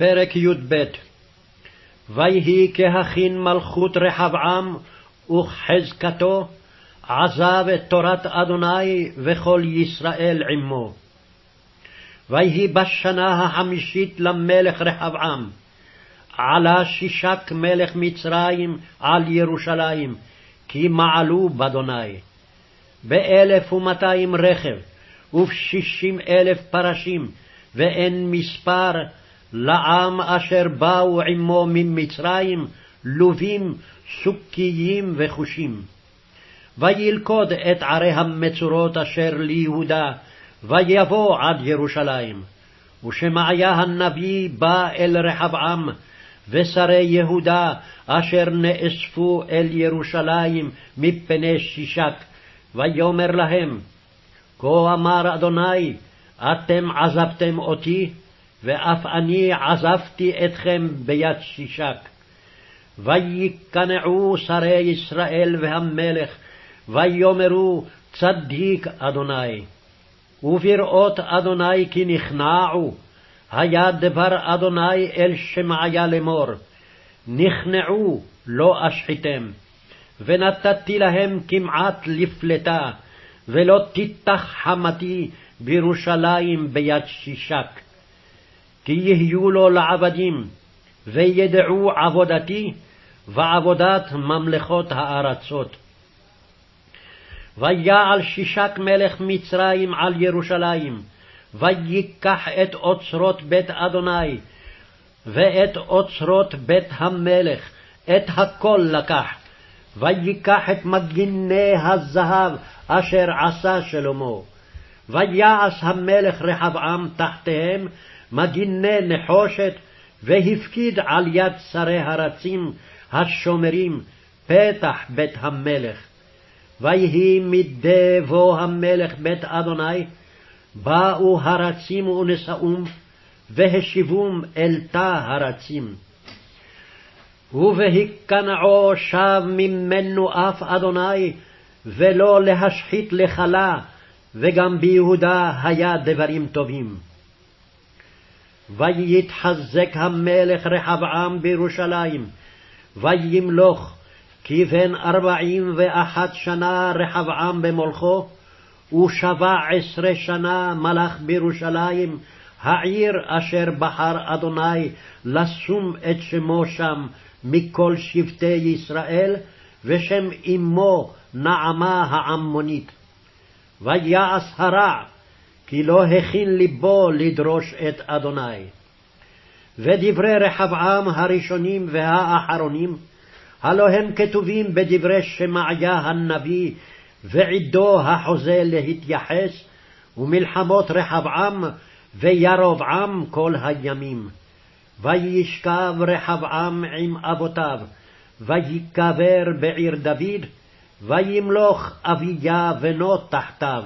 פרק י"ב ויהי כהכין מלכות רחבעם וכחזקתו, עזב את תורת אדוני וכל ישראל עמו. ויהי בשנה החמישית למלך רחבעם, עלה שישק מלך מצרים על ירושלים, כי מעלו באדוני. באלף ומאתיים רכב, ובשישים אלף פרשים, ואין מספר לעם אשר באו עמו ממצרים, לובים, סוכיים וחושים. וילכוד את ערי המצורות אשר ליהודה, ויבוא עד ירושלים. ושמעיה הנביא בא אל רחבעם, ושרי יהודה אשר נאספו אל ירושלים מפני שישק, ויאמר להם, כה אמר אדוני, אתם עזבתם אותי, ואף אני עזבתי אתכם ביד שישק. ויקנעו שרי ישראל והמלך, ויאמרו צדיק אדוני. ובראות אדוני כי נכנעו, היה דבר אדוני אל שמעיה לאמור, נכנעו לא אשחיתם, ונתתי להם כמעט לפלטה, ולא תיתח חמתי בירושלים ביד שישק. כי יהיו לו לעבדים, וידעו עבודתי, ועבודת ממלכות הארצות. ויעל שישק מלך מצרים על ירושלים, ויקח את אוצרות בית אדוני, ואת אוצרות בית המלך, את הכל לקח, ויקח את מגיני הזהב אשר עשה שלמה. ויעש המלך רחבעם תחתיהם מגיני נחושת, והפקיד על יד שרי הרצים השומרים פתח בית המלך. ויהי מדי בוא המלך בית אדוני, באו הרצים ונשאום, והשיבום אל תא הרצים. ובהיכנעו שב ממנו אף אדוני, ולא להשחית לכלה, וגם ביהודה היה דברים טובים. ויתחזק המלך רחבעם בירושלים, וימלוך, כי בן ארבעים ואחת שנה רחבעם במולכו, ושבע עשרה שנה מלך בירושלים, העיר אשר בחר אדוני לשום את שמו שם מכל שבטי ישראל, ושם אמו נעמה העמונית. ויעש הרע כי לא הכין ליבו לדרוש את אדוני. ודברי רחבעם הראשונים והאחרונים, הלא הם כתובים בדברי שמעיה הנביא, ועידו החוזה להתייחס, ומלחמות רחבעם וירבעם כל הימים. וישכב רחבעם עם אבותיו, ויקבר בעיר דוד, וימלוך אביה בנו תחתיו.